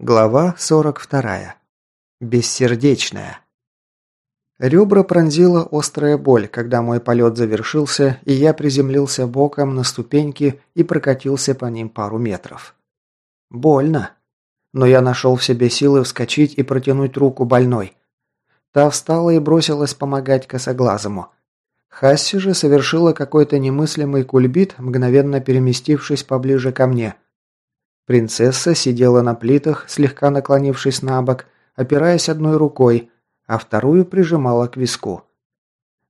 Глава 42. Бессердечная. Ребра пронзила острая боль, когда мой полет завершился, и я приземлился боком на ступеньки и прокатился по ним пару метров. Больно. Но я нашел в себе силы вскочить и протянуть руку больной. Та встала и бросилась помогать косоглазому. Хасси же совершила какой-то немыслимый кульбит, мгновенно переместившись поближе ко мне – Принцесса сидела на плитах, слегка наклонившись на бок, опираясь одной рукой, а вторую прижимала к виску.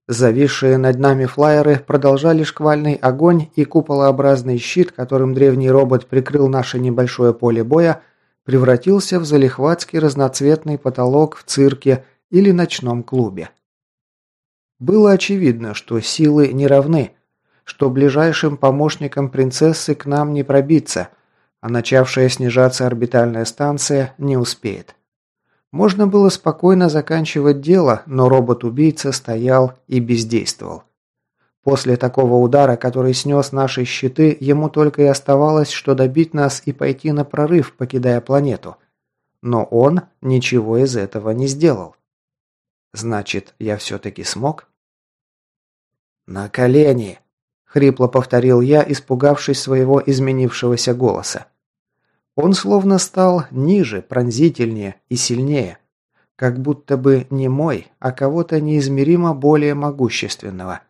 Зависшие над нами флайеры продолжали шквальный огонь, и куполообразный щит, которым древний робот прикрыл наше небольшое поле боя, превратился в залихватский разноцветный потолок в цирке или ночном клубе. Было очевидно, что силы не равны, что ближайшим помощникам принцессы к нам не пробиться – а начавшая снижаться орбитальная станция не успеет. Можно было спокойно заканчивать дело, но робот-убийца стоял и бездействовал. После такого удара, который снес наши щиты, ему только и оставалось, что добить нас и пойти на прорыв, покидая планету. Но он ничего из этого не сделал. Значит, я все-таки смог? «На колени!» – хрипло повторил я, испугавшись своего изменившегося голоса. Он словно стал ниже, пронзительнее и сильнее. Как будто бы не мой, а кого-то неизмеримо более могущественного.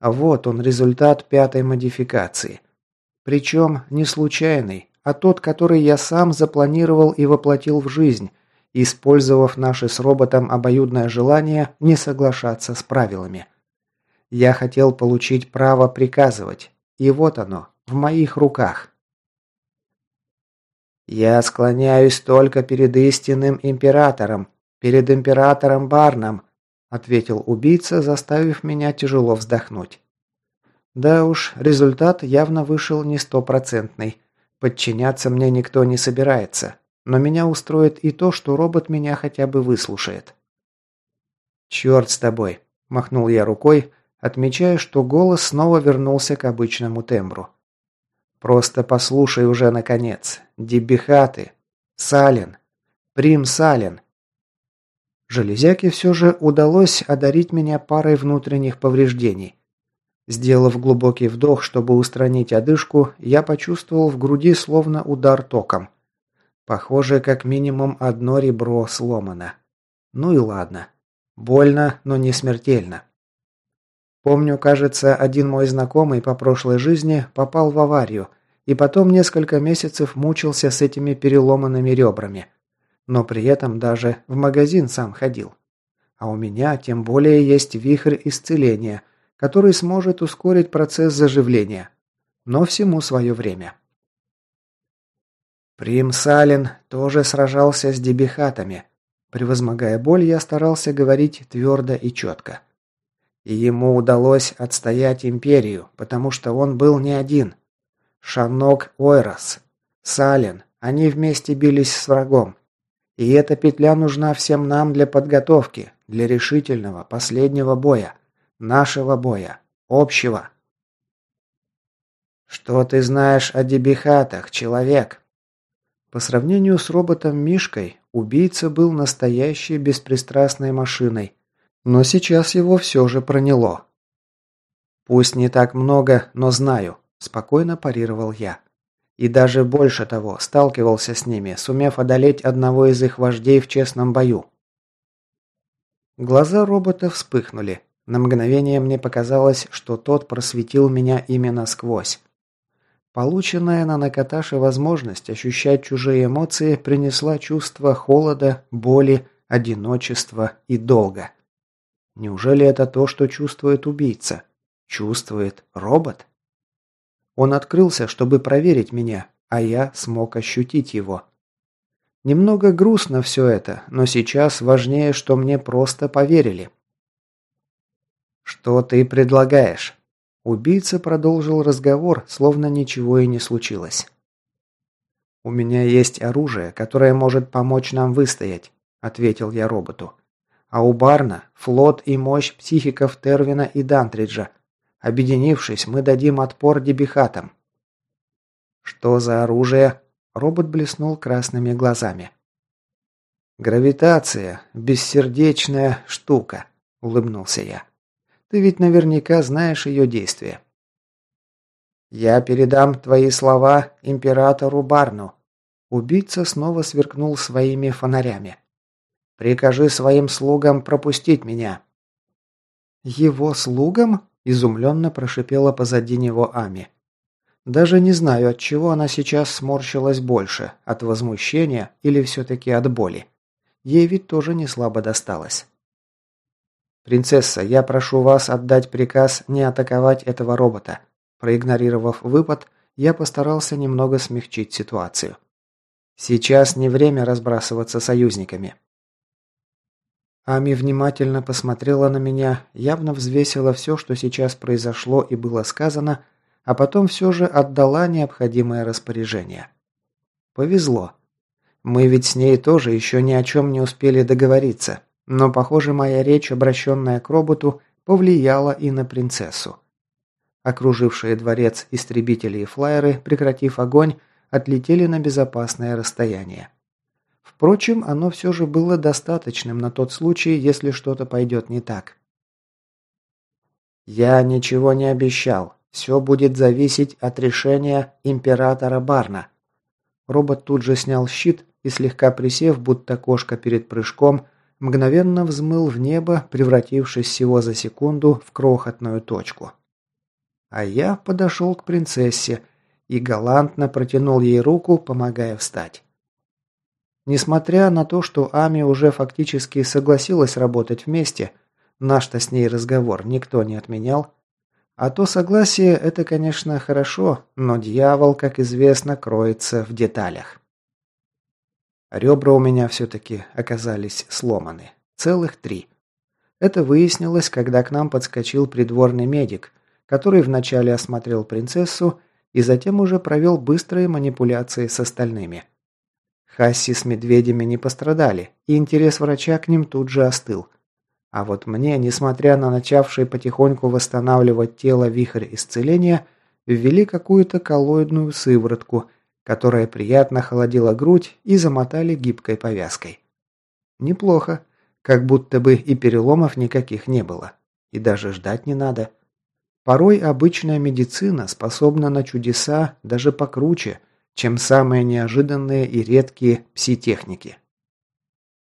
А вот он, результат пятой модификации. Причем не случайный, а тот, который я сам запланировал и воплотил в жизнь, использовав наше с роботом обоюдное желание не соглашаться с правилами. Я хотел получить право приказывать, и вот оно, в моих руках. «Я склоняюсь только перед истинным императором, перед императором Барном», ответил убийца, заставив меня тяжело вздохнуть. Да уж, результат явно вышел не стопроцентный. Подчиняться мне никто не собирается, но меня устроит и то, что робот меня хотя бы выслушает. «Черт с тобой», – махнул я рукой, отмечая, что голос снова вернулся к обычному тембру. Просто послушай уже, наконец. Дебихаты. Сален. Прим Сален. Железяке все же удалось одарить меня парой внутренних повреждений. Сделав глубокий вдох, чтобы устранить одышку, я почувствовал в груди словно удар током. Похоже, как минимум одно ребро сломано. Ну и ладно. Больно, но не смертельно. Помню, кажется, один мой знакомый по прошлой жизни попал в аварию и потом несколько месяцев мучился с этими переломанными ребрами. Но при этом даже в магазин сам ходил. А у меня тем более есть вихрь исцеления, который сможет ускорить процесс заживления. Но всему свое время. Прим Салин тоже сражался с дебихатами. Превозмогая боль, я старался говорить твердо и четко. И ему удалось отстоять империю, потому что он был не один. Шанок Ойрос, Сален, они вместе бились с врагом. И эта петля нужна всем нам для подготовки, для решительного, последнего боя. Нашего боя. Общего. Что ты знаешь о дебихатах, человек? По сравнению с роботом Мишкой, убийца был настоящей беспристрастной машиной, но сейчас его все же проняло. Пусть не так много, но знаю. Спокойно парировал я. И даже больше того, сталкивался с ними, сумев одолеть одного из их вождей в честном бою. Глаза робота вспыхнули. На мгновение мне показалось, что тот просветил меня именно сквозь. Полученная на Накаташе возможность ощущать чужие эмоции принесла чувство холода, боли, одиночества и долга. Неужели это то, что чувствует убийца? Чувствует робот? Он открылся, чтобы проверить меня, а я смог ощутить его. Немного грустно все это, но сейчас важнее, что мне просто поверили. «Что ты предлагаешь?» Убийца продолжил разговор, словно ничего и не случилось. «У меня есть оружие, которое может помочь нам выстоять», — ответил я роботу. «А у Барна флот и мощь психиков Тервина и Дантриджа, Объединившись, мы дадим отпор дебихатам. Что за оружие? Робот блеснул красными глазами. «Гравитация – бессердечная штука», – улыбнулся я. «Ты ведь наверняка знаешь ее действие». «Я передам твои слова императору Барну». Убийца снова сверкнул своими фонарями. «Прикажи своим слугам пропустить меня». «Его слугам?» – изумленно прошипела позади него Ами. Даже не знаю, от чего она сейчас сморщилась больше, от возмущения или все-таки от боли. Ей ведь тоже не слабо досталось. «Принцесса, я прошу вас отдать приказ не атаковать этого робота». Проигнорировав выпад, я постарался немного смягчить ситуацию. «Сейчас не время разбрасываться союзниками». Ами внимательно посмотрела на меня, явно взвесила все, что сейчас произошло и было сказано, а потом все же отдала необходимое распоряжение. Повезло. Мы ведь с ней тоже еще ни о чем не успели договориться, но, похоже, моя речь, обращенная к роботу, повлияла и на принцессу. Окружившие дворец истребители и флайеры, прекратив огонь, отлетели на безопасное расстояние. Впрочем, оно все же было достаточным на тот случай, если что-то пойдет не так. «Я ничего не обещал. Все будет зависеть от решения императора Барна». Робот тут же снял щит и, слегка присев, будто кошка перед прыжком, мгновенно взмыл в небо, превратившись всего за секунду в крохотную точку. А я подошел к принцессе и галантно протянул ей руку, помогая встать. Несмотря на то, что Ами уже фактически согласилась работать вместе, наш-то с ней разговор никто не отменял, а то согласие – это, конечно, хорошо, но дьявол, как известно, кроется в деталях. Ребра у меня все-таки оказались сломаны. Целых три. Это выяснилось, когда к нам подскочил придворный медик, который вначале осмотрел принцессу и затем уже провел быстрые манипуляции с остальными. Хасси с медведями не пострадали, и интерес врача к ним тут же остыл. А вот мне, несмотря на начавший потихоньку восстанавливать тело вихрь исцеления, ввели какую-то коллоидную сыворотку, которая приятно холодила грудь и замотали гибкой повязкой. Неплохо, как будто бы и переломов никаких не было. И даже ждать не надо. Порой обычная медицина способна на чудеса даже покруче – чем самые неожиданные и редкие пси-техники.